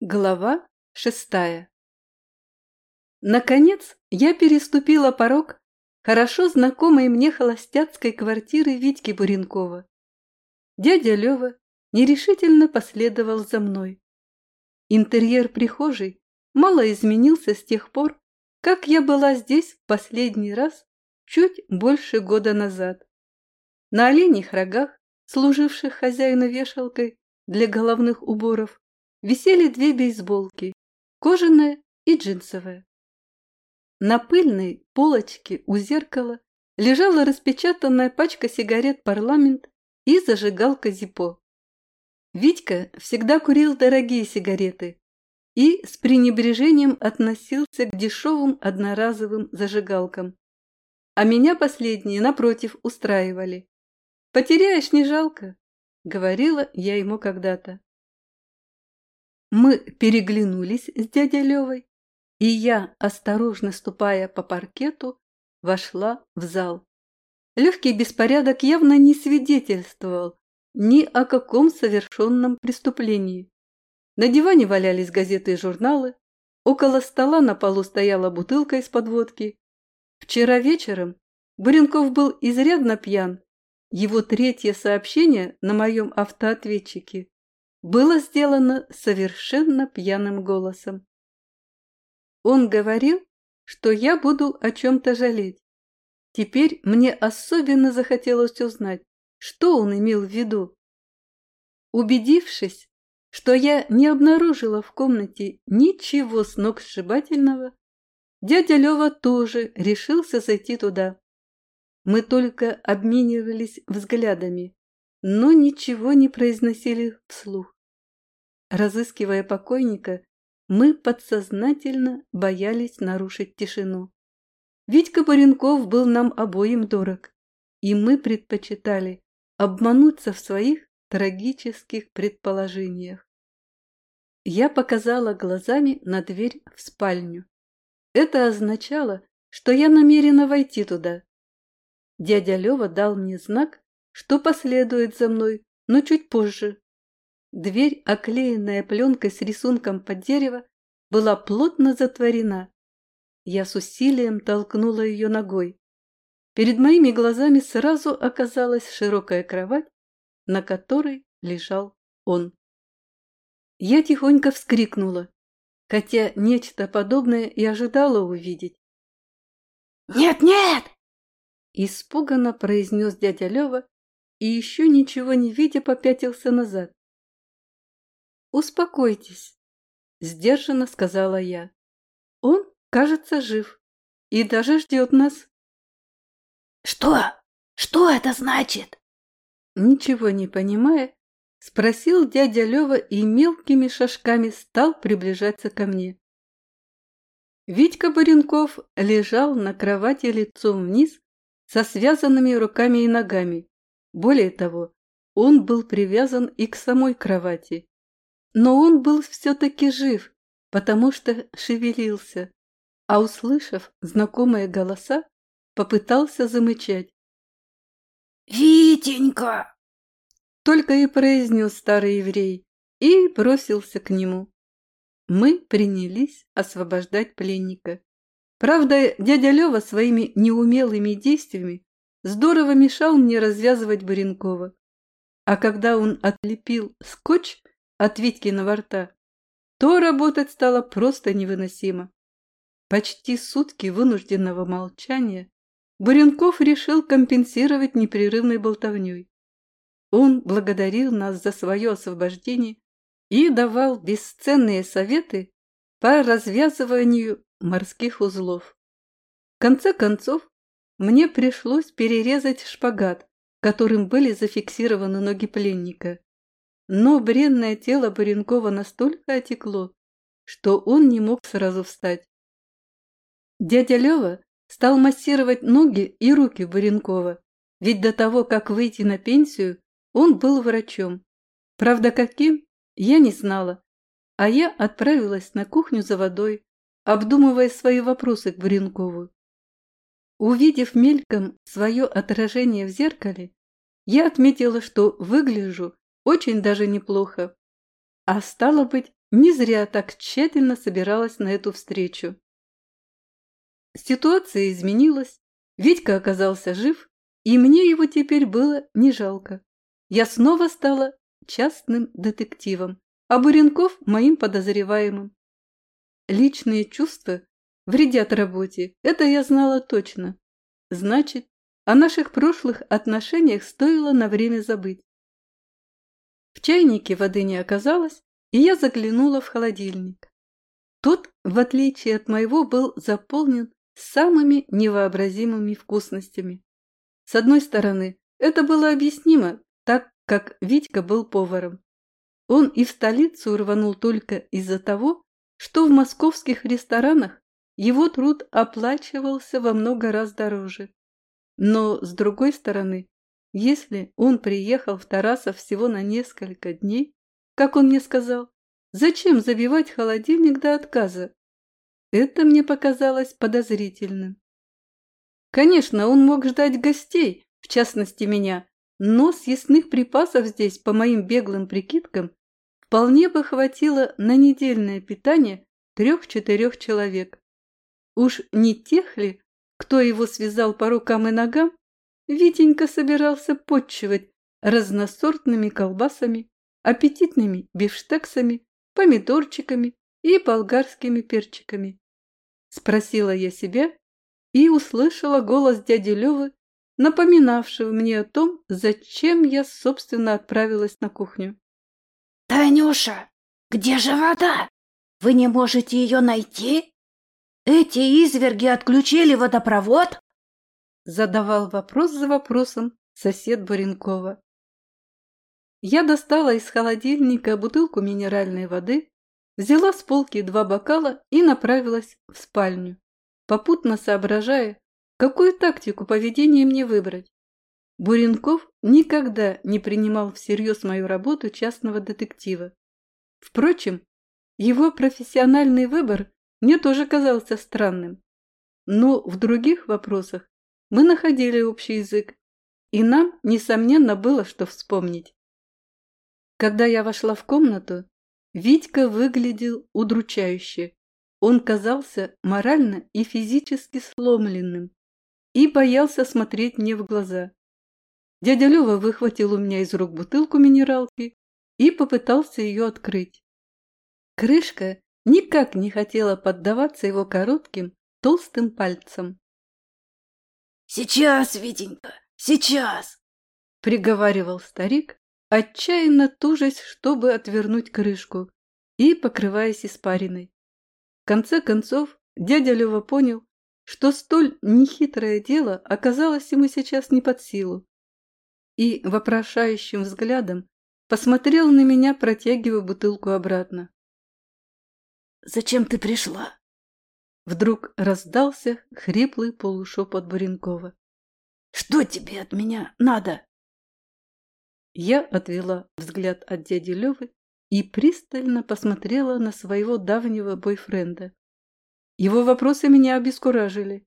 Глава шестая Наконец я переступила порог хорошо знакомой мне холостяцкой квартиры Витьки Буренкова. Дядя Лёва нерешительно последовал за мной. Интерьер прихожей мало изменился с тех пор, как я была здесь в последний раз чуть больше года назад. На оленьих рогах, служивших хозяину вешалкой для головных уборов, висели две бейсболки, кожаная и джинсовая. На пыльной полочке у зеркала лежала распечатанная пачка сигарет «Парламент» и зажигалка «Зипо». Витька всегда курил дорогие сигареты и с пренебрежением относился к дешевым одноразовым зажигалкам. А меня последние, напротив, устраивали. «Потеряешь, не жалко», — говорила я ему когда-то. Мы переглянулись с дядей Левой, и я, осторожно ступая по паркету, вошла в зал. Легкий беспорядок явно не свидетельствовал ни о каком совершенном преступлении. На диване валялись газеты и журналы, около стола на полу стояла бутылка из-под водки. Вчера вечером Буренков был изрядно пьян. Его третье сообщение на моем автоответчике было сделано совершенно пьяным голосом. Он говорил, что я буду о чем-то жалеть. Теперь мне особенно захотелось узнать, что он имел в виду. Убедившись, что я не обнаружила в комнате ничего сногсшибательного, дядя Лева тоже решился зайти туда. Мы только обменивались взглядами но ничего не произносили вслух. Разыскивая покойника, мы подсознательно боялись нарушить тишину. Витька Баренков был нам обоим дорог, и мы предпочитали обмануться в своих трагических предположениях. Я показала глазами на дверь в спальню. Это означало, что я намерена войти туда. Дядя Лева дал мне знак, что последует за мной, но чуть позже. Дверь, оклеенная пленкой с рисунком под дерево, была плотно затворена. Я с усилием толкнула ее ногой. Перед моими глазами сразу оказалась широкая кровать, на которой лежал он. Я тихонько вскрикнула, хотя нечто подобное и ожидала увидеть. «Нет, нет!» Испуганно произнес дядя Лева и еще ничего не видя попятился назад. «Успокойтесь», — сдержанно сказала я. «Он, кажется, жив и даже ждет нас». «Что? Что это значит?» Ничего не понимая, спросил дядя Лева и мелкими шажками стал приближаться ко мне. Витька Баренков лежал на кровати лицом вниз со связанными руками и ногами. Более того, он был привязан и к самой кровати. Но он был все-таки жив, потому что шевелился, а, услышав знакомые голоса, попытался замычать. «Витенька!» Только и произнес старый еврей и бросился к нему. Мы принялись освобождать пленника. Правда, дядя Лева своими неумелыми действиями здорово мешал мне развязывать Баренкова. А когда он отлепил скотч от Витькиного рта, то работать стало просто невыносимо. Почти сутки вынужденного молчания Буренков решил компенсировать непрерывной болтовней. Он благодарил нас за свое освобождение и давал бесценные советы по развязыванию морских узлов. В конце концов, мне пришлось перерезать шпагат, которым были зафиксированы ноги пленника. Но бренное тело Баренкова настолько отекло, что он не мог сразу встать. Дядя Лева стал массировать ноги и руки Баренкова, ведь до того, как выйти на пенсию, он был врачом. Правда, каким, я не знала, а я отправилась на кухню за водой, обдумывая свои вопросы к Баренкову. Увидев мельком свое отражение в зеркале, я отметила, что выгляжу очень даже неплохо. А стало быть, не зря так тщательно собиралась на эту встречу. Ситуация изменилась, Витька оказался жив, и мне его теперь было не жалко. Я снова стала частным детективом, а Буренков – моим подозреваемым. Личные чувства вредят работе, это я знала точно. Значит, о наших прошлых отношениях стоило на время забыть. В чайнике воды не оказалось, и я заглянула в холодильник. Тот, в отличие от моего, был заполнен самыми невообразимыми вкусностями. С одной стороны, это было объяснимо, так как Витька был поваром. Он и в столицу рванул только из-за того, что в московских ресторанах его труд оплачивался во много раз дороже. Но, с другой стороны, если он приехал в Тарасов всего на несколько дней, как он мне сказал, зачем забивать холодильник до отказа? Это мне показалось подозрительным. Конечно, он мог ждать гостей, в частности меня, но съестных припасов здесь, по моим беглым прикидкам, вполне бы хватило на недельное питание трех-четырех человек. Уж не тех ли, кто его связал по рукам и ногам, Витенька собирался подчивать разносортными колбасами, аппетитными бифштексами, помидорчиками и болгарскими перчиками. Спросила я себя и услышала голос дяди Левы, напоминавшего мне о том, зачем я, собственно, отправилась на кухню. «Танюша, где же вода? Вы не можете ее найти? Эти изверги отключили водопровод?» Задавал вопрос за вопросом сосед Баренкова. Я достала из холодильника бутылку минеральной воды, взяла с полки два бокала и направилась в спальню, попутно соображая, какую тактику поведения мне выбрать. Буренков никогда не принимал всерьез мою работу частного детектива. Впрочем, его профессиональный выбор мне тоже казался странным. Но в других вопросах мы находили общий язык, и нам, несомненно, было что вспомнить. Когда я вошла в комнату, Витька выглядел удручающе. Он казался морально и физически сломленным и боялся смотреть мне в глаза. Дядя Лёва выхватил у меня из рук бутылку минералки и попытался ее открыть. Крышка никак не хотела поддаваться его коротким, толстым пальцам. «Сейчас, Витенька, сейчас!» — приговаривал старик, отчаянно тужась, чтобы отвернуть крышку и покрываясь испариной. В конце концов, дядя Лева понял, что столь нехитрое дело оказалось ему сейчас не под силу. И вопрошающим взглядом посмотрел на меня, протягивая бутылку обратно. «Зачем ты пришла?» Вдруг раздался хриплый полушепот Буренкова. «Что тебе от меня надо?» Я отвела взгляд от дяди Левы и пристально посмотрела на своего давнего бойфренда. Его вопросы меня обескуражили.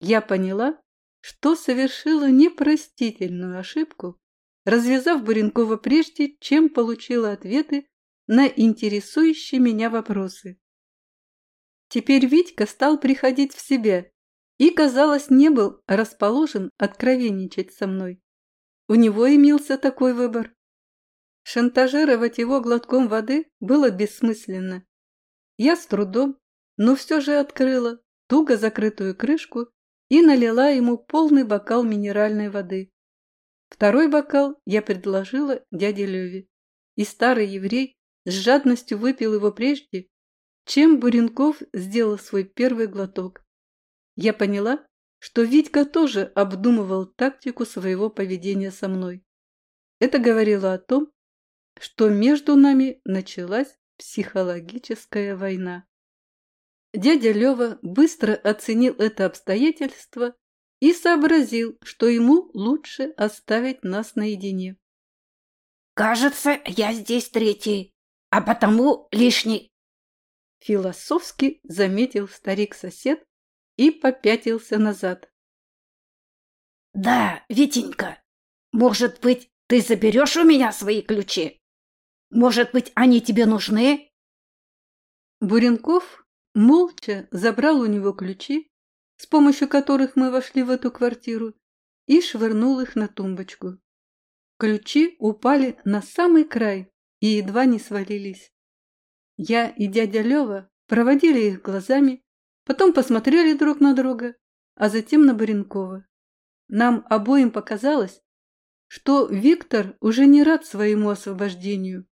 Я поняла, что совершила непростительную ошибку, развязав Буренкова прежде, чем получила ответы на интересующие меня вопросы. Теперь Витька стал приходить в себя и, казалось, не был расположен откровенничать со мной. У него имелся такой выбор. Шантажировать его глотком воды было бессмысленно. Я с трудом, но все же открыла туго закрытую крышку и налила ему полный бокал минеральной воды. Второй бокал я предложила дяде Леве, и старый еврей с жадностью выпил его прежде, чем Буренков сделал свой первый глоток. Я поняла, что Витька тоже обдумывал тактику своего поведения со мной. Это говорило о том, что между нами началась психологическая война. Дядя Лева быстро оценил это обстоятельство и сообразил, что ему лучше оставить нас наедине. «Кажется, я здесь третий, а потому лишний», философски заметил старик-сосед, и попятился назад. «Да, Витенька, может быть, ты заберешь у меня свои ключи? Может быть, они тебе нужны? Буренков молча забрал у него ключи, с помощью которых мы вошли в эту квартиру, и швырнул их на тумбочку. Ключи упали на самый край и едва не свалились. Я и дядя Лева проводили их глазами, потом посмотрели друг на друга, а затем на Баренкова. Нам обоим показалось, что Виктор уже не рад своему освобождению.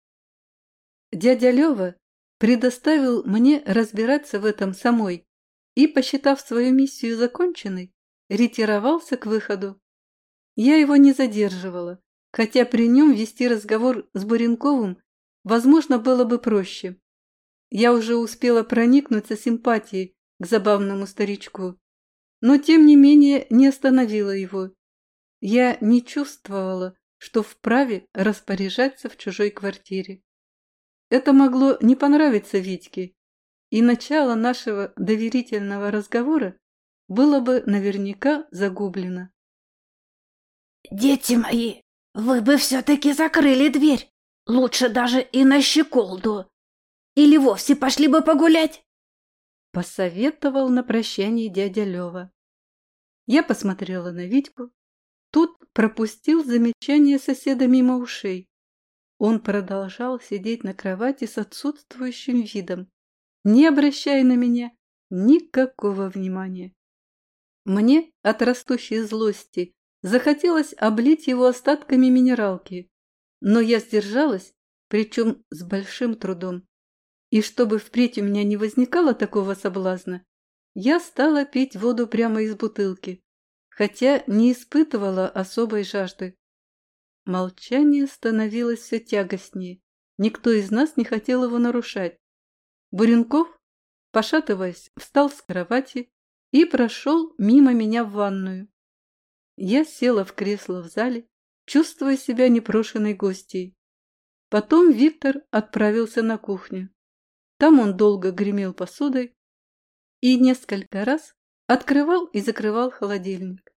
Дядя Лева предоставил мне разбираться в этом самой и, посчитав свою миссию законченной, ретировался к выходу. Я его не задерживала, хотя при нем вести разговор с Буренковым, возможно, было бы проще. Я уже успела проникнуться симпатией к забавному старичку, но тем не менее не остановила его. Я не чувствовала, что вправе распоряжаться в чужой квартире. Это могло не понравиться Витьке, и начало нашего доверительного разговора было бы наверняка загублено. «Дети мои, вы бы все-таки закрыли дверь, лучше даже и на щеколду, или вовсе пошли бы погулять?» Посоветовал на прощание дядя Лева. Я посмотрела на Витьку. Тут пропустил замечание соседа мимо ушей. Он продолжал сидеть на кровати с отсутствующим видом, не обращая на меня никакого внимания. Мне от растущей злости захотелось облить его остатками минералки, но я сдержалась, причем с большим трудом. И чтобы впредь у меня не возникало такого соблазна, я стала пить воду прямо из бутылки, хотя не испытывала особой жажды. Молчание становилось все тягостнее. Никто из нас не хотел его нарушать. Буренков, пошатываясь, встал с кровати и прошел мимо меня в ванную. Я села в кресло в зале, чувствуя себя непрошенной гостьей. Потом Виктор отправился на кухню. Там он долго гремел посудой и несколько раз открывал и закрывал холодильник.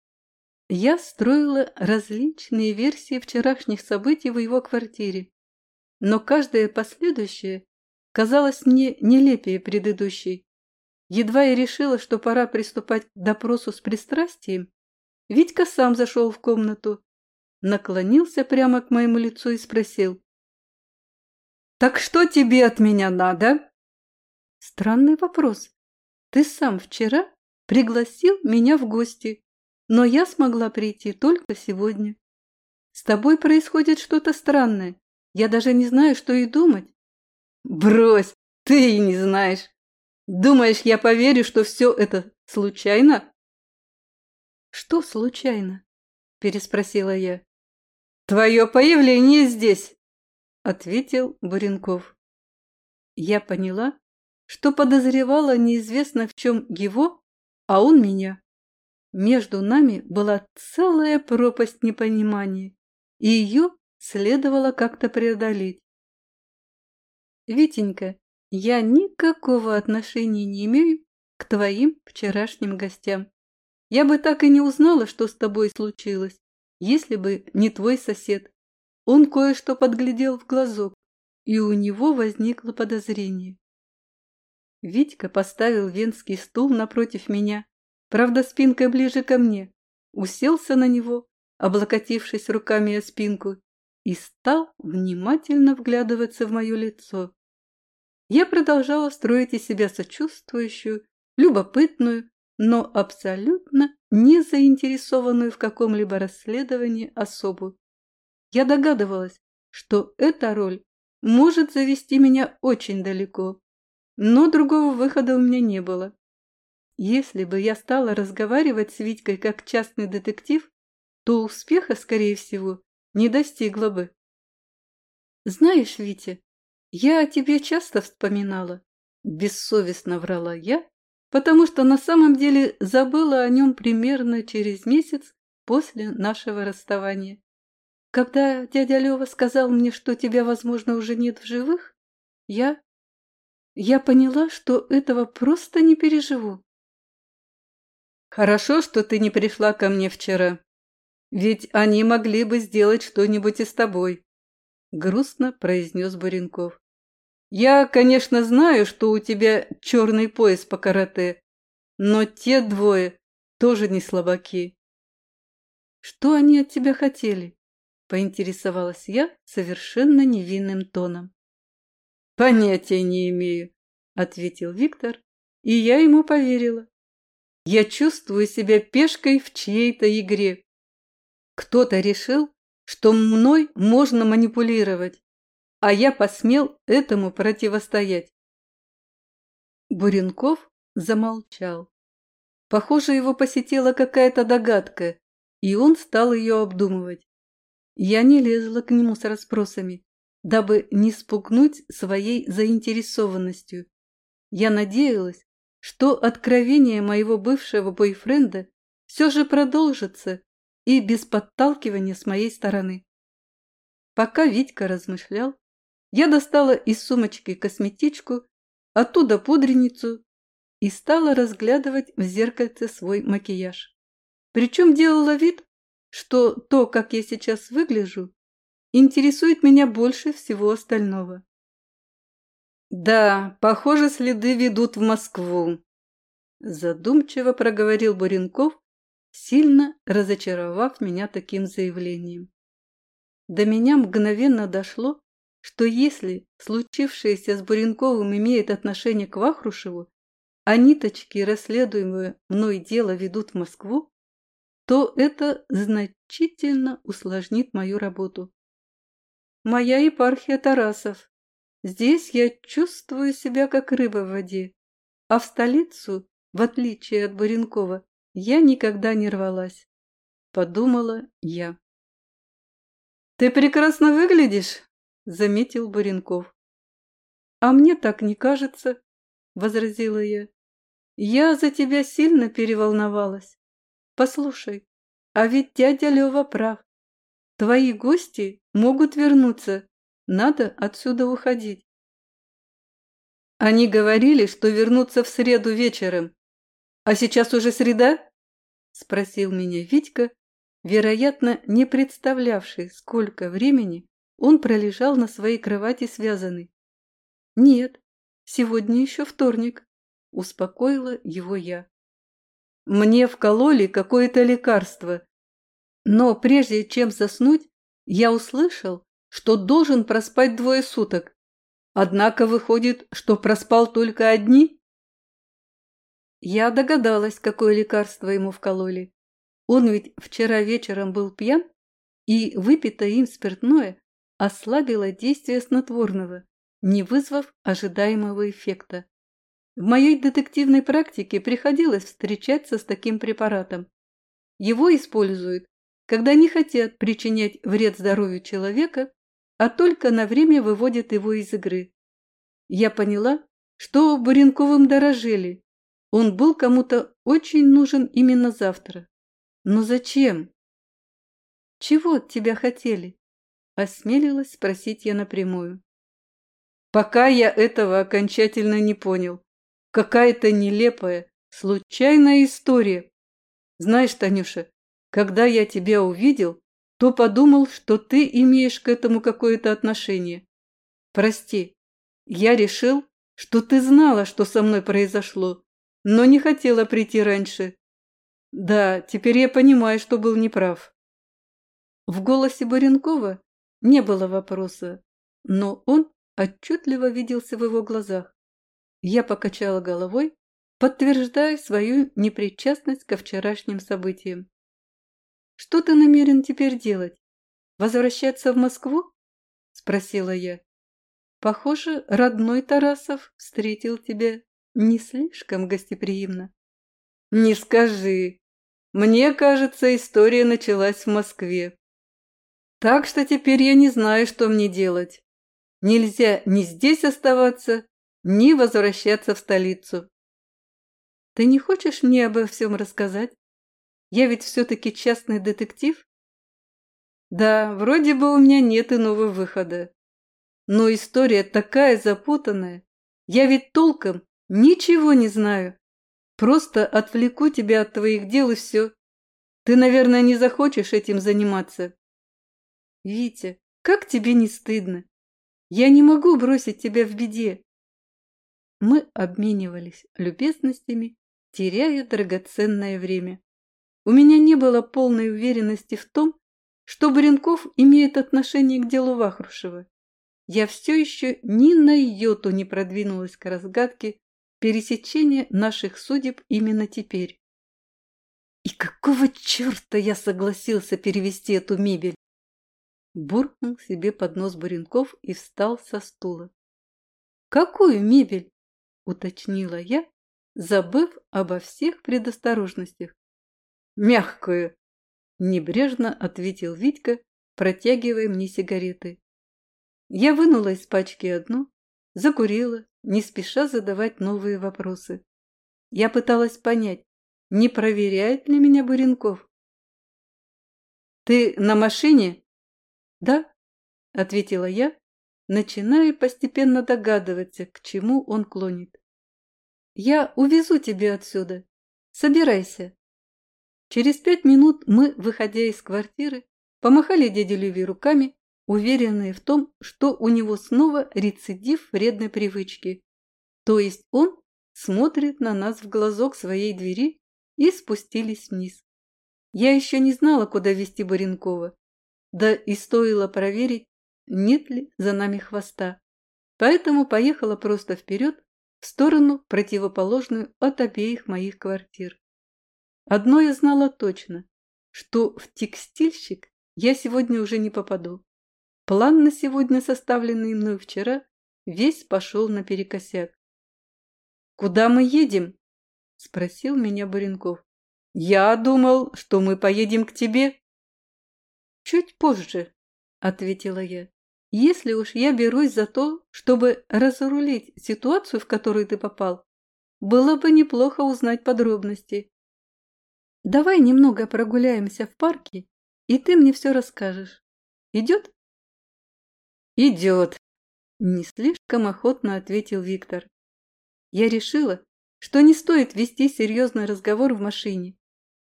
Я строила различные версии вчерашних событий в его квартире, но каждая последующая казалась мне нелепее предыдущей. Едва я решила, что пора приступать к допросу с пристрастием, Витька сам зашел в комнату, наклонился прямо к моему лицу и спросил. «Так что тебе от меня надо?» Странный вопрос. Ты сам вчера пригласил меня в гости, но я смогла прийти только сегодня. С тобой происходит что-то странное. Я даже не знаю, что и думать. Брось, ты и не знаешь. Думаешь, я поверю, что все это случайно? Что случайно? Переспросила я. Твое появление здесь, ответил Буренков. Я поняла, что подозревала неизвестно в чем его, а он меня. Между нами была целая пропасть непонимания, и ее следовало как-то преодолеть. Витенька, я никакого отношения не имею к твоим вчерашним гостям. Я бы так и не узнала, что с тобой случилось, если бы не твой сосед. Он кое-что подглядел в глазок, и у него возникло подозрение. Витька поставил венский стул напротив меня, правда, спинкой ближе ко мне, уселся на него, облокотившись руками о спинку, и стал внимательно вглядываться в мое лицо. Я продолжала строить из себя сочувствующую, любопытную, но абсолютно не заинтересованную в каком-либо расследовании особу. Я догадывалась, что эта роль может завести меня очень далеко, но другого выхода у меня не было. Если бы я стала разговаривать с Витькой как частный детектив, то успеха, скорее всего, не достигла бы. Знаешь, Витя, я о тебе часто вспоминала. Бессовестно врала я, потому что на самом деле забыла о нем примерно через месяц после нашего расставания. Когда дядя Лева сказал мне, что тебя, возможно, уже нет в живых, я я поняла, что этого просто не переживу. Хорошо, что ты не пришла ко мне вчера. Ведь они могли бы сделать что-нибудь и с тобой, грустно произнес Буренков. Я, конечно, знаю, что у тебя черный пояс по карате, но те двое тоже не слабаки. Что они от тебя хотели? Поинтересовалась я совершенно невинным тоном. Понятия не имею, ответил Виктор, и я ему поверила. Я чувствую себя пешкой в чьей-то игре. Кто-то решил, что мной можно манипулировать, а я посмел этому противостоять. Буренков замолчал. Похоже, его посетила какая-то догадка, и он стал ее обдумывать. Я не лезла к нему с расспросами, дабы не спугнуть своей заинтересованностью. Я надеялась, что откровение моего бывшего бойфренда все же продолжится и без подталкивания с моей стороны. Пока Витька размышлял, я достала из сумочки косметичку, оттуда пудреницу и стала разглядывать в зеркальце свой макияж. Причем делала вид, что то, как я сейчас выгляжу, интересует меня больше всего остального. «Да, похоже, следы ведут в Москву», – задумчиво проговорил Буренков, сильно разочаровав меня таким заявлением. До меня мгновенно дошло, что если случившееся с Буренковым имеет отношение к Вахрушеву, а ниточки, расследуемые мной дело, ведут в Москву, то это значительно усложнит мою работу. Моя епархия Тарасов. Здесь я чувствую себя как рыба в воде, а в столицу, в отличие от Буренкова, я никогда не рвалась. Подумала я. «Ты прекрасно выглядишь», — заметил Буренков. «А мне так не кажется», — возразила я. «Я за тебя сильно переволновалась. Послушай, а ведь дядя Лева прав. Твои гости могут вернуться. Надо отсюда уходить». Они говорили, что вернутся в среду вечером. А сейчас уже среда? Спросил меня Витька, вероятно, не представлявший, сколько времени он пролежал на своей кровати связанный. «Нет, сегодня еще вторник», – успокоила его я. Мне вкололи какое-то лекарство, но прежде чем заснуть, я услышал, что должен проспать двое суток. Однако выходит, что проспал только одни. Я догадалась, какое лекарство ему вкололи. Он ведь вчера вечером был пьян, и выпитое им спиртное ослабило действие снотворного, не вызвав ожидаемого эффекта. В моей детективной практике приходилось встречаться с таким препаратом. Его используют, когда не хотят причинять вред здоровью человека, а только на время выводят его из игры. Я поняла, что Буренковым дорожили. Он был кому-то очень нужен именно завтра. Но зачем? Чего от тебя хотели? Осмелилась спросить я напрямую. Пока я этого окончательно не понял. Какая-то нелепая, случайная история. Знаешь, Танюша, когда я тебя увидел, то подумал, что ты имеешь к этому какое-то отношение. Прости, я решил, что ты знала, что со мной произошло, но не хотела прийти раньше. Да, теперь я понимаю, что был неправ. В голосе Баренкова не было вопроса, но он отчетливо виделся в его глазах. Я покачала головой, подтверждая свою непричастность ко вчерашним событиям. «Что ты намерен теперь делать? Возвращаться в Москву?» – спросила я. «Похоже, родной Тарасов встретил тебя не слишком гостеприимно». «Не скажи!» Мне кажется, история началась в Москве. Так что теперь я не знаю, что мне делать. Нельзя ни здесь оставаться, ни возвращаться в столицу. Ты не хочешь мне обо всем рассказать? Я ведь все-таки частный детектив. Да, вроде бы у меня нет иного выхода. Но история такая запутанная. Я ведь толком ничего не знаю. Просто отвлеку тебя от твоих дел и все. Ты, наверное, не захочешь этим заниматься. Витя, как тебе не стыдно? Я не могу бросить тебя в беде. Мы обменивались любезностями, теряя драгоценное время. У меня не было полной уверенности в том, что Баренков имеет отношение к делу Вахрушева. Я все еще ни на йоту не продвинулась к разгадке пересечения наших судеб именно теперь. И какого черта я согласился перевести эту мебель? Буркнул себе под нос Баренков и встал со стула. «Какую мебель?» – уточнила я, забыв обо всех предосторожностях. «Мягкую!» – небрежно ответил Витька, протягивая мне сигареты. Я вынула из пачки одну, закурила, не спеша задавать новые вопросы. Я пыталась понять, не проверяет ли меня Буренков. «Ты на машине?» «Да», — ответила я, начиная постепенно догадываться, к чему он клонит. «Я увезу тебя отсюда. Собирайся». Через пять минут мы, выходя из квартиры, помахали дяде Леви руками, уверенные в том, что у него снова рецидив вредной привычки. То есть он смотрит на нас в глазок своей двери и спустились вниз. Я еще не знала, куда вести Баренкова, да и стоило проверить, нет ли за нами хвоста. Поэтому поехала просто вперед, в сторону, противоположную от обеих моих квартир. Одно я знала точно, что в текстильщик я сегодня уже не попаду. План на сегодня, составленный мной вчера, весь пошел наперекосяк. «Куда мы едем?» – спросил меня Баренков. «Я думал, что мы поедем к тебе». «Чуть позже», – ответила я. «Если уж я берусь за то, чтобы разрулить ситуацию, в которую ты попал, было бы неплохо узнать подробности. Давай немного прогуляемся в парке, и ты мне все расскажешь. Идет?» «Идет», – не слишком охотно ответил Виктор. Я решила, что не стоит вести серьезный разговор в машине,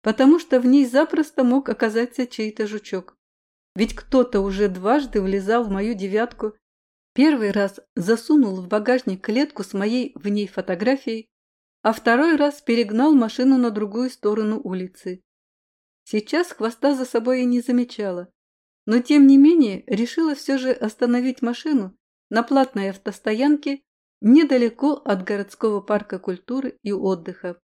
потому что в ней запросто мог оказаться чей-то жучок. Ведь кто-то уже дважды влезал в мою девятку, первый раз засунул в багажник клетку с моей в ней фотографией, а второй раз перегнал машину на другую сторону улицы. Сейчас хвоста за собой я не замечала, но тем не менее решила все же остановить машину на платной автостоянке недалеко от городского парка культуры и отдыха.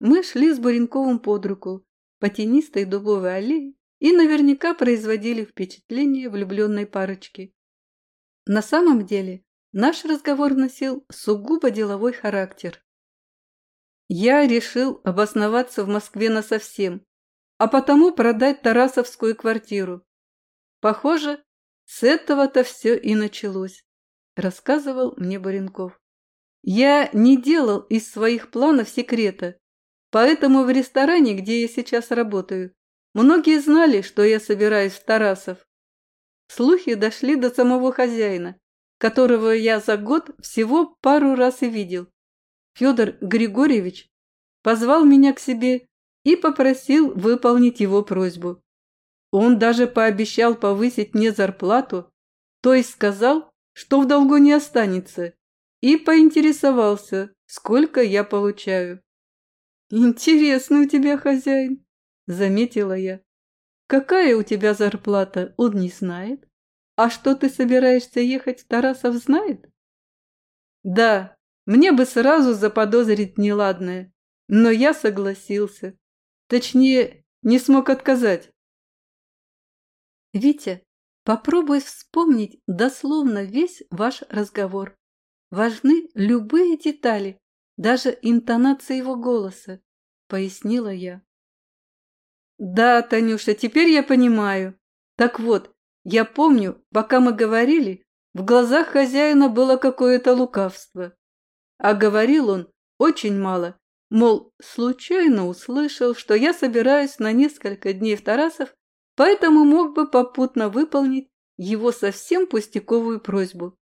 Мы шли с Буренковым под руку по тенистой дубовой аллее и наверняка производили впечатление влюбленной парочки. На самом деле наш разговор носил сугубо деловой характер. Я решил обосноваться в Москве насовсем, а потому продать Тарасовскую квартиру. Похоже, с этого-то все и началось, рассказывал мне Баренков. Я не делал из своих планов секрета, поэтому в ресторане, где я сейчас работаю, Многие знали, что я собираюсь в Тарасов. Слухи дошли до самого хозяина, которого я за год всего пару раз и видел. Федор Григорьевич позвал меня к себе и попросил выполнить его просьбу. Он даже пообещал повысить мне зарплату, то есть сказал, что в долгу не останется, и поинтересовался, сколько я получаю. «Интересный у тебя хозяин», – заметила я. «Какая у тебя зарплата, он не знает. А что ты собираешься ехать Тарасов, знает?» «Да, мне бы сразу заподозрить неладное, но я согласился. Точнее, не смог отказать». «Витя, попробуй вспомнить дословно весь ваш разговор. Важны любые детали, даже интонация его голоса», – пояснила я. Да, Танюша, теперь я понимаю. Так вот, я помню, пока мы говорили, в глазах хозяина было какое-то лукавство. А говорил он очень мало, мол, случайно услышал, что я собираюсь на несколько дней в Тарасов, поэтому мог бы попутно выполнить его совсем пустяковую просьбу.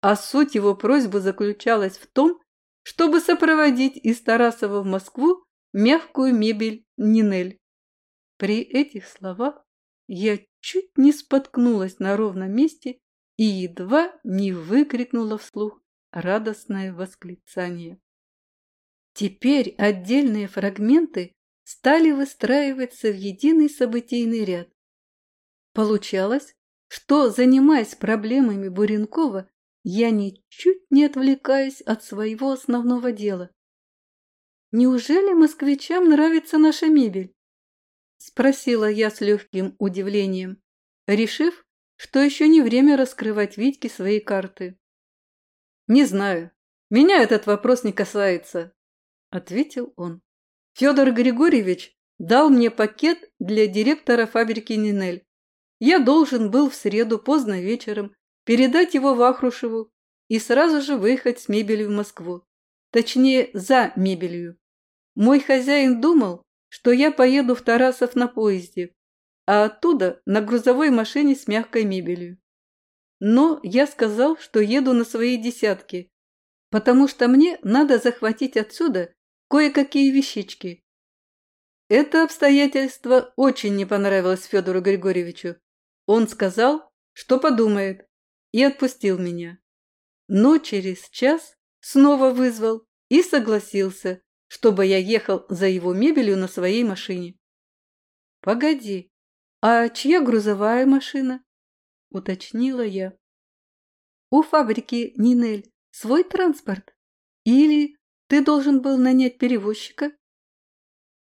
А суть его просьбы заключалась в том, чтобы сопроводить из Тарасова в Москву мягкую мебель Нинель. При этих словах я чуть не споткнулась на ровном месте и едва не выкрикнула вслух радостное восклицание. Теперь отдельные фрагменты стали выстраиваться в единый событийный ряд. Получалось, что, занимаясь проблемами Буренкова, я ничуть не отвлекаюсь от своего основного дела. «Неужели москвичам нравится наша мебель?» – спросила я с легким удивлением, решив, что еще не время раскрывать Витьке свои карты. «Не знаю. Меня этот вопрос не касается», – ответил он. Федор Григорьевич дал мне пакет для директора фабрики «Нинель». Я должен был в среду поздно вечером передать его Вахрушеву и сразу же выехать с мебелью в Москву. Точнее, за мебелью. Мой хозяин думал, что я поеду в Тарасов на поезде, а оттуда на грузовой машине с мягкой мебелью. Но я сказал, что еду на своей десятке, потому что мне надо захватить отсюда кое-какие вещички. Это обстоятельство очень не понравилось Федору Григорьевичу. Он сказал, что подумает, и отпустил меня. Но через час снова вызвал и согласился, чтобы я ехал за его мебелью на своей машине. «Погоди, а чья грузовая машина?» – уточнила я. «У фабрики Нинель свой транспорт? Или ты должен был нанять перевозчика?»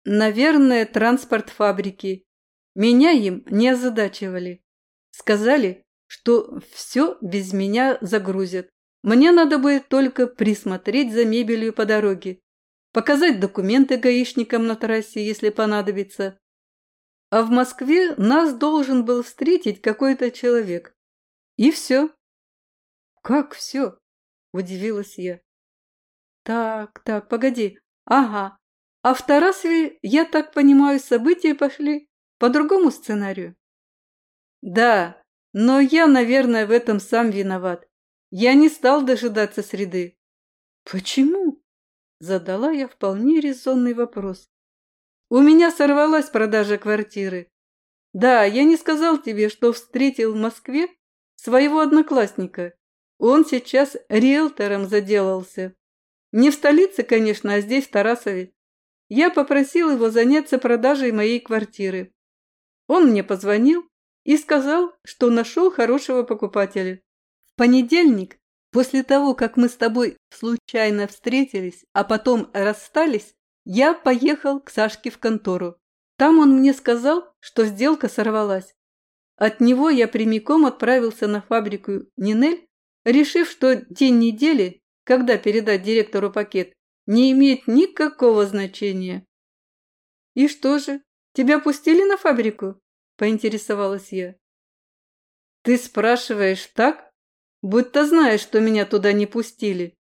«Наверное, транспорт фабрики. Меня им не озадачивали. Сказали, что все без меня загрузят. Мне надо будет только присмотреть за мебелью по дороге, показать документы гаишникам на трассе, если понадобится. А в Москве нас должен был встретить какой-то человек. И все. Как все? Удивилась я. Так, так, погоди. Ага. А в Тарасове, я так понимаю, события пошли по другому сценарию. Да, но я, наверное, в этом сам виноват. Я не стал дожидаться среды. Почему? Задала я вполне резонный вопрос. У меня сорвалась продажа квартиры. Да, я не сказал тебе, что встретил в Москве своего одноклассника. Он сейчас риэлтором заделался. Не в столице, конечно, а здесь, в Тарасове. Я попросил его заняться продажей моей квартиры. Он мне позвонил и сказал, что нашел хорошего покупателя. В понедельник После того, как мы с тобой случайно встретились, а потом расстались, я поехал к Сашке в контору. Там он мне сказал, что сделка сорвалась. От него я прямиком отправился на фабрику Нинель, решив, что день недели, когда передать директору пакет, не имеет никакого значения. «И что же, тебя пустили на фабрику?» – поинтересовалась я. «Ты спрашиваешь так, будто знаешь, что меня туда не пустили.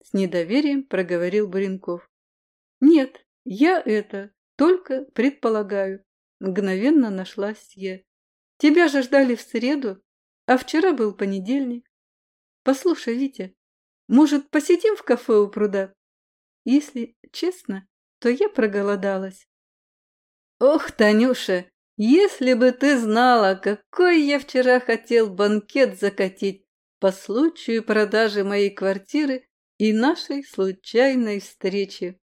С недоверием проговорил Баренков. Нет, я это только предполагаю. Мгновенно нашлась я. Тебя же ждали в среду, а вчера был понедельник. Послушай, Витя, может, посидим в кафе у пруда? Если честно, то я проголодалась. Ох, Танюша, если бы ты знала, какой я вчера хотел банкет закатить по случаю продажи моей квартиры и нашей случайной встречи.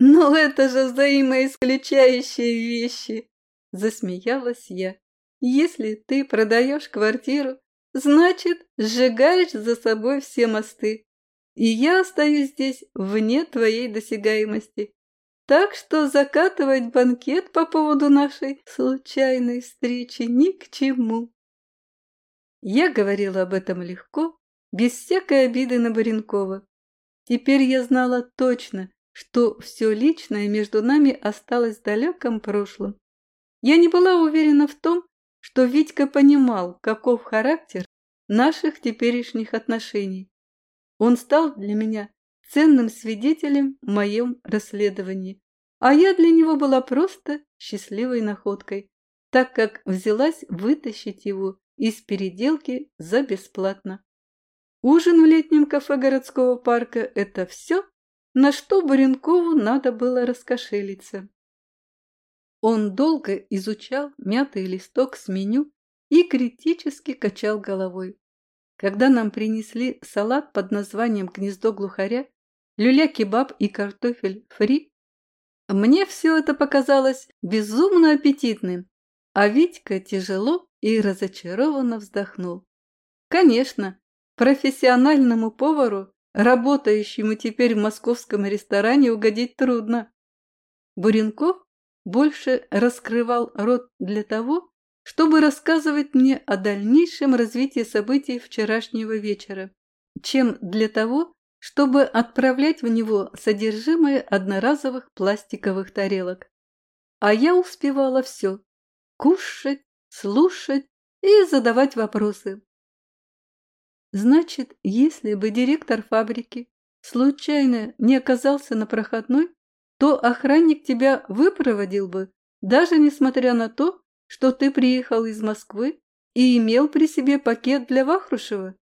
«Но это же взаимоисключающие вещи!» – засмеялась я. «Если ты продаешь квартиру, значит, сжигаешь за собой все мосты, и я остаюсь здесь вне твоей досягаемости. Так что закатывать банкет по поводу нашей случайной встречи ни к чему». Я говорила об этом легко, без всякой обиды на Баренкова. Теперь я знала точно, что все личное между нами осталось в далеком прошлом. Я не была уверена в том, что Витька понимал, каков характер наших теперешних отношений. Он стал для меня ценным свидетелем в моем расследовании, а я для него была просто счастливой находкой, так как взялась вытащить его из переделки за бесплатно. Ужин в летнем кафе городского парка – это все, на что Баренкову надо было раскошелиться. Он долго изучал мятый листок с меню, и критически качал головой. Когда нам принесли салат под названием «Гнездо глухаря», люля-кебаб и картофель фри, мне все это показалось безумно аппетитным, а Витька тяжело и разочарованно вздохнул. Конечно, профессиональному повару, работающему теперь в московском ресторане, угодить трудно. Буренков больше раскрывал рот для того, чтобы рассказывать мне о дальнейшем развитии событий вчерашнего вечера, чем для того, чтобы отправлять в него содержимое одноразовых пластиковых тарелок. А я успевала все – кушать, слушать и задавать вопросы. Значит, если бы директор фабрики случайно не оказался на проходной, то охранник тебя выпроводил бы, даже несмотря на то, что ты приехал из Москвы и имел при себе пакет для Вахрушева.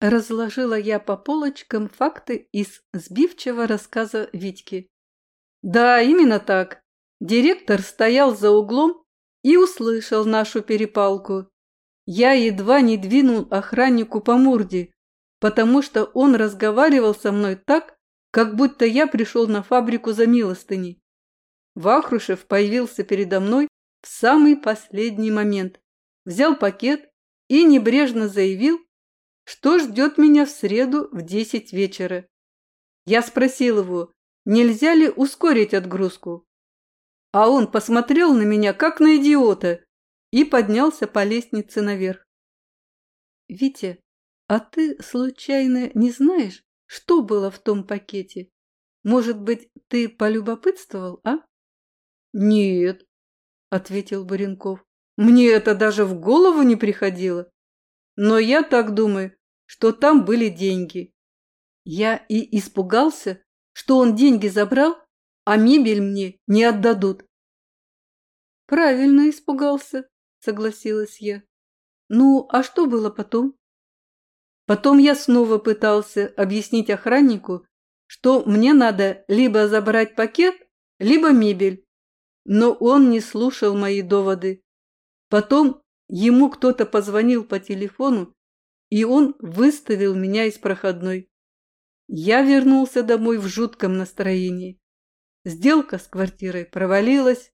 Разложила я по полочкам факты из сбивчивого рассказа Витьки. Да, именно так. Директор стоял за углом и услышал нашу перепалку. Я едва не двинул охраннику по морде, потому что он разговаривал со мной так, как будто я пришел на фабрику за милостыней. Вахрушев появился передо мной в самый последний момент, взял пакет и небрежно заявил, что ждет меня в среду в десять вечера. Я спросил его, нельзя ли ускорить отгрузку. А он посмотрел на меня, как на идиота, и поднялся по лестнице наверх. «Витя, а ты случайно не знаешь, что было в том пакете? Может быть, ты полюбопытствовал, а?» «Нет», — ответил Баренков. «Мне это даже в голову не приходило. Но я так думаю, что там были деньги. Я и испугался, что он деньги забрал, а мебель мне не отдадут. Правильно испугался, согласилась я. Ну, а что было потом? Потом я снова пытался объяснить охраннику, что мне надо либо забрать пакет, либо мебель. Но он не слушал мои доводы. Потом ему кто-то позвонил по телефону и он выставил меня из проходной. Я вернулся домой в жутком настроении. Сделка с квартирой провалилась.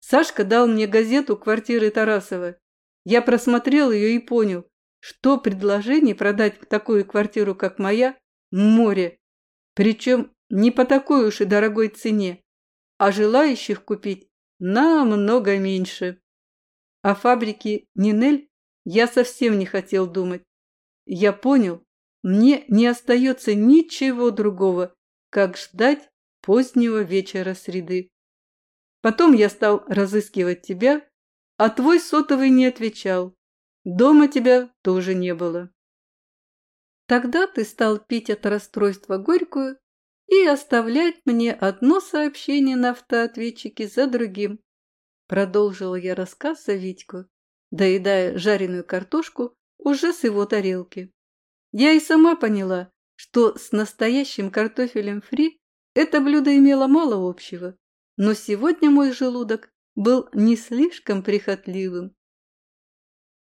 Сашка дал мне газету квартиры Тарасова. Я просмотрел ее и понял, что предложение продать такую квартиру, как моя, море. Причем не по такой уж и дорогой цене, а желающих купить намного меньше. О фабрике Нинель я совсем не хотел думать. Я понял, мне не остается ничего другого, как ждать позднего вечера среды. Потом я стал разыскивать тебя, а твой сотовый не отвечал. Дома тебя тоже не было. Тогда ты стал пить от расстройства горькую и оставлять мне одно сообщение на автоответчике за другим. Продолжила я рассказ за Витьку, доедая жареную картошку уже с его тарелки. Я и сама поняла, что с настоящим картофелем фри это блюдо имело мало общего, но сегодня мой желудок был не слишком прихотливым.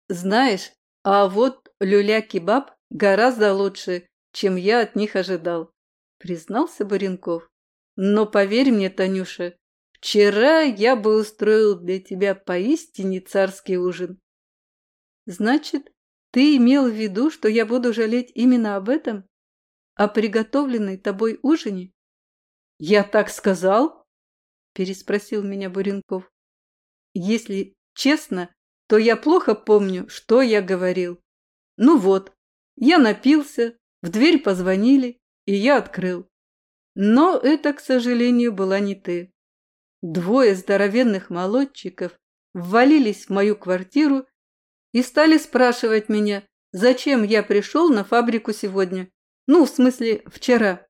Знаешь, а вот люля-кебаб гораздо лучше, чем я от них ожидал, признался Баренков. Но поверь мне, Танюша, вчера я бы устроил для тебя поистине царский ужин. Значит, ты имел в виду, что я буду жалеть именно об этом? О приготовленной тобой ужине? Я так сказал? Переспросил меня Буренков. Если честно, то я плохо помню, что я говорил. Ну вот, я напился, в дверь позвонили, и я открыл. Но это, к сожалению, была не ты. Двое здоровенных молодчиков ввалились в мою квартиру и стали спрашивать меня, зачем я пришел на фабрику сегодня. Ну, в смысле, вчера.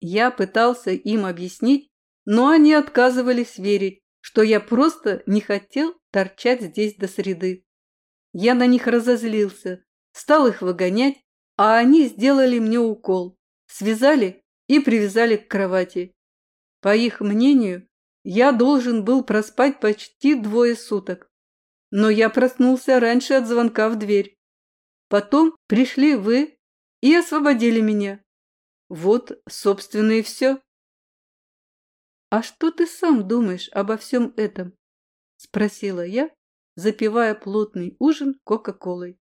Я пытался им объяснить, но они отказывались верить, что я просто не хотел торчать здесь до среды. Я на них разозлился, стал их выгонять, а они сделали мне укол, связали и привязали к кровати. По их мнению, я должен был проспать почти двое суток. но я проснулся раньше от звонка в дверь. Потом пришли вы и освободили меня. Вот, собственно, и все. «А что ты сам думаешь обо всем этом?» – спросила я, запивая плотный ужин Кока-Колой.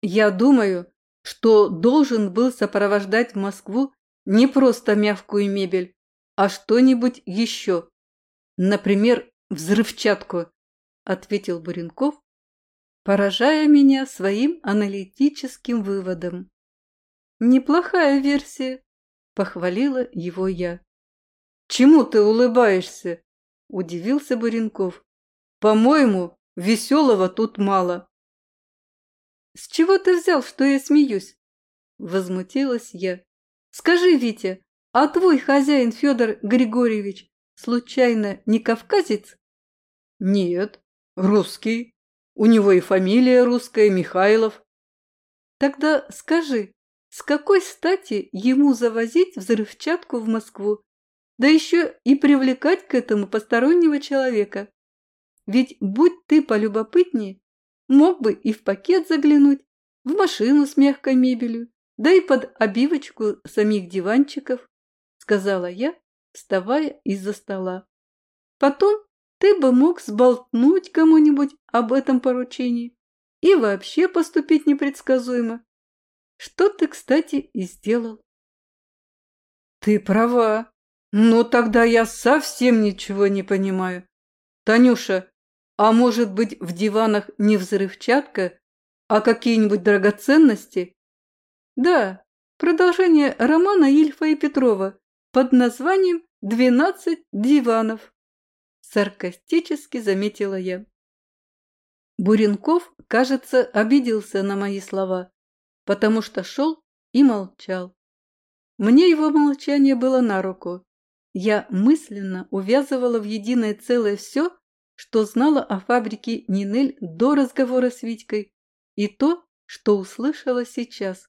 «Я думаю, что должен был сопровождать в Москву не просто мягкую мебель, а что-нибудь еще. Например, взрывчатку», – ответил Буренков, поражая меня своим аналитическим выводом. «Неплохая версия», – похвалила его я. «Чему ты улыбаешься?» – удивился Буренков. «По-моему, веселого тут мало». «С чего ты взял, что я смеюсь?» – возмутилась я. «Скажи, Витя, а твой хозяин Федор Григорьевич случайно не кавказец?» «Нет, русский. У него и фамилия русская, Михайлов». «Тогда скажи, с какой стати ему завозить взрывчатку в Москву да еще и привлекать к этому постороннего человека. Ведь будь ты полюбопытнее, мог бы и в пакет заглянуть, в машину с мягкой мебелью, да и под обивочку самих диванчиков, сказала я, вставая из-за стола. Потом ты бы мог сболтнуть кому-нибудь об этом поручении и вообще поступить непредсказуемо. Что ты, кстати, и сделал. Ты права, «Ну, тогда я совсем ничего не понимаю. Танюша, а может быть в диванах не взрывчатка, а какие-нибудь драгоценности?» «Да, продолжение романа Ильфа и Петрова под названием «Двенадцать диванов», саркастически заметила я. Буренков, кажется, обиделся на мои слова, потому что шел и молчал. Мне его молчание было на руку. Я мысленно увязывала в единое целое все, что знала о фабрике Нинель до разговора с Витькой, и то, что услышала сейчас.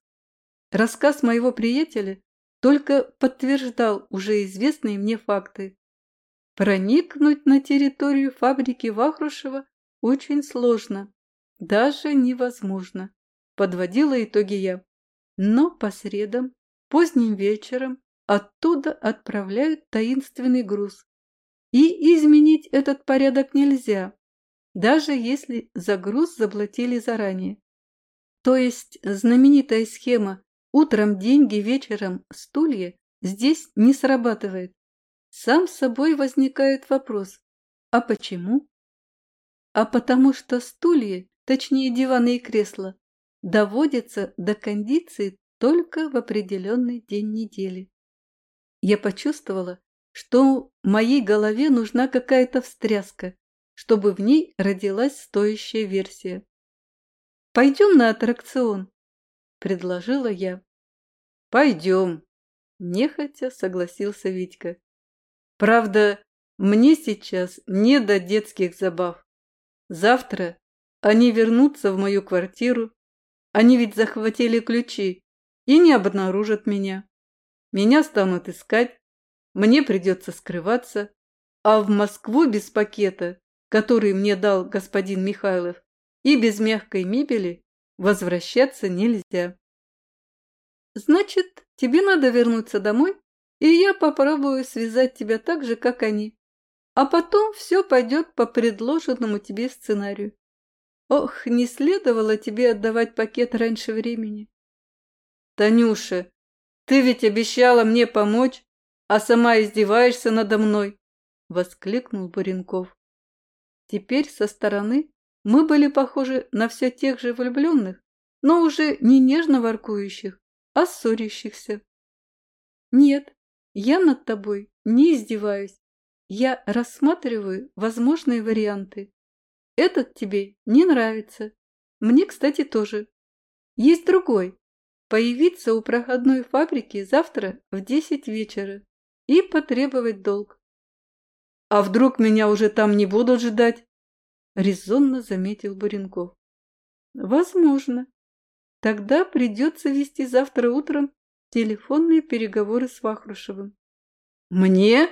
Рассказ моего приятеля только подтверждал уже известные мне факты. Проникнуть на территорию фабрики Вахрушева очень сложно, даже невозможно, подводила итоги я. Но по средам, поздним вечером Оттуда отправляют таинственный груз. И изменить этот порядок нельзя, даже если за груз заплатили заранее. То есть знаменитая схема «утром деньги, вечером стулья» здесь не срабатывает. Сам собой возникает вопрос «а почему?» А потому что стулья, точнее диваны и кресла, доводятся до кондиции только в определенный день недели я почувствовала, что моей голове нужна какая-то встряска, чтобы в ней родилась стоящая версия. «Пойдем на аттракцион», – предложила я. «Пойдем», – нехотя согласился Витька. «Правда, мне сейчас не до детских забав. Завтра они вернутся в мою квартиру, они ведь захватили ключи и не обнаружат меня. Меня станут искать, мне придется скрываться, а в Москву без пакета, который мне дал господин Михайлов, и без мягкой мебели возвращаться нельзя. Значит, тебе надо вернуться домой, и я попробую связать тебя так же, как они. А потом все пойдет по предложенному тебе сценарию. Ох, не следовало тебе отдавать пакет раньше времени. Танюша, ты ведь обещала мне помочь, а сама издеваешься надо мной!» – воскликнул Буренков. Теперь со стороны мы были похожи на все тех же влюбленных, но уже не нежно воркующих, а ссорящихся. «Нет, я над тобой не издеваюсь. Я рассматриваю возможные варианты. Этот тебе не нравится. Мне, кстати, тоже. Есть другой, появиться у проходной фабрики завтра в десять вечера и потребовать долг. «А вдруг меня уже там не будут ждать?» – резонно заметил Буренков. «Возможно. Тогда придется вести завтра утром телефонные переговоры с Вахрушевым». «Мне?»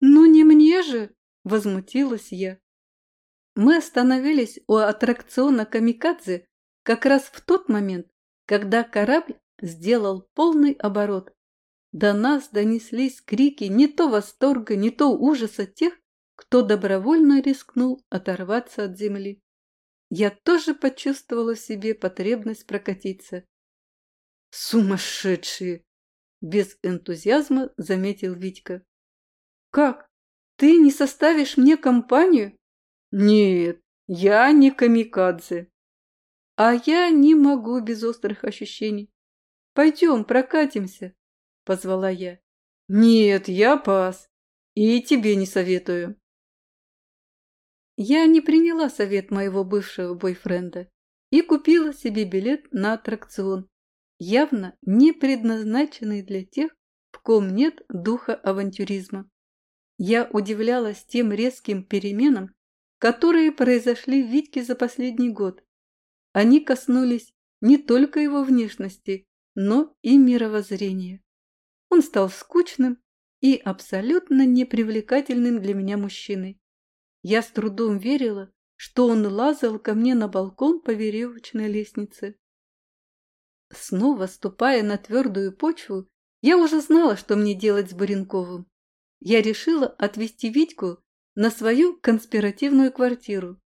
«Ну не мне же!» – возмутилась я. Мы остановились у аттракциона «Камикадзе» как раз в тот момент, когда корабль сделал полный оборот. До нас донеслись крики не то восторга, не то ужаса тех, кто добровольно рискнул оторваться от земли. Я тоже почувствовала в себе потребность прокатиться. «Сумасшедшие!» – без энтузиазма заметил Витька. «Как? Ты не составишь мне компанию?» «Нет, я не камикадзе». «А я не могу без острых ощущений. Пойдем, прокатимся», – позвала я. «Нет, я пас. И тебе не советую». Я не приняла совет моего бывшего бойфренда и купила себе билет на аттракцион, явно не предназначенный для тех, в ком нет духа авантюризма. Я удивлялась тем резким переменам, которые произошли в Витьке за последний год. Они коснулись не только его внешности, но и мировоззрения. Он стал скучным и абсолютно непривлекательным для меня мужчиной. Я с трудом верила, что он лазал ко мне на балкон по веревочной лестнице. Снова ступая на твердую почву, я уже знала, что мне делать с Баренковым. Я решила отвезти Витьку на свою конспиративную квартиру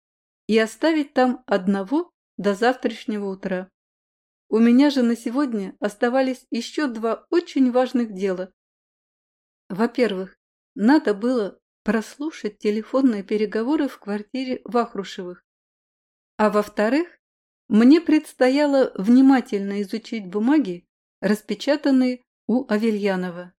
и оставить там одного до завтрашнего утра. У меня же на сегодня оставались еще два очень важных дела. Во-первых, надо было прослушать телефонные переговоры в квартире Вахрушевых. А во-вторых, мне предстояло внимательно изучить бумаги, распечатанные у Авельянова.